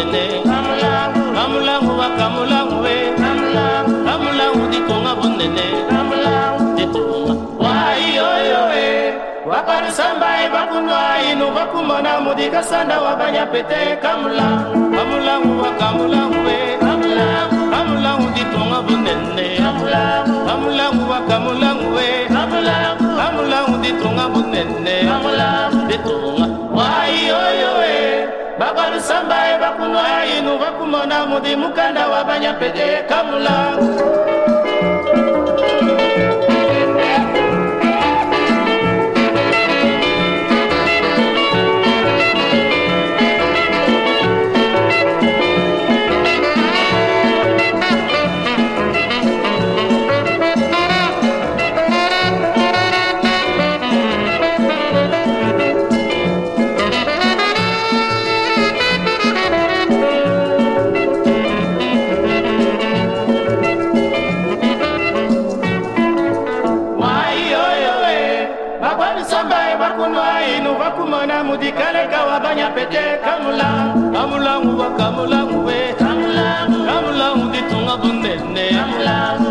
bunene kamulangu bakamulangu we kamulangu ditonga bunene tetonga waiyoyo we wakalusambai bakunwai nu bakumona mudikasanda wabanya pete. Kamulangu kamulangu we kamulangu ditonga bunene kamulangu bakamulangu we kamulangu ditonga bunene tetonga waiyoyo we bakalusambai bakunwai nu bakumona mudi mukanda wabanya pete kamulangu sambai bakunwa inu bakumona mudikaleka wabanya pete kamula. Kamulangu wa kamulangu we kamulangu ditunga bunene.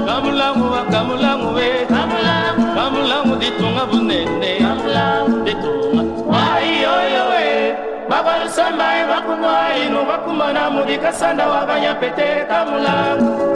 Kamulangu wa kamulangu we kamulangu ditunga bunene. Ditunga waiyoyo we babalu sambai bakunwa inu bakumona mudikasanda wabanya pete kamulangu